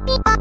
ピパ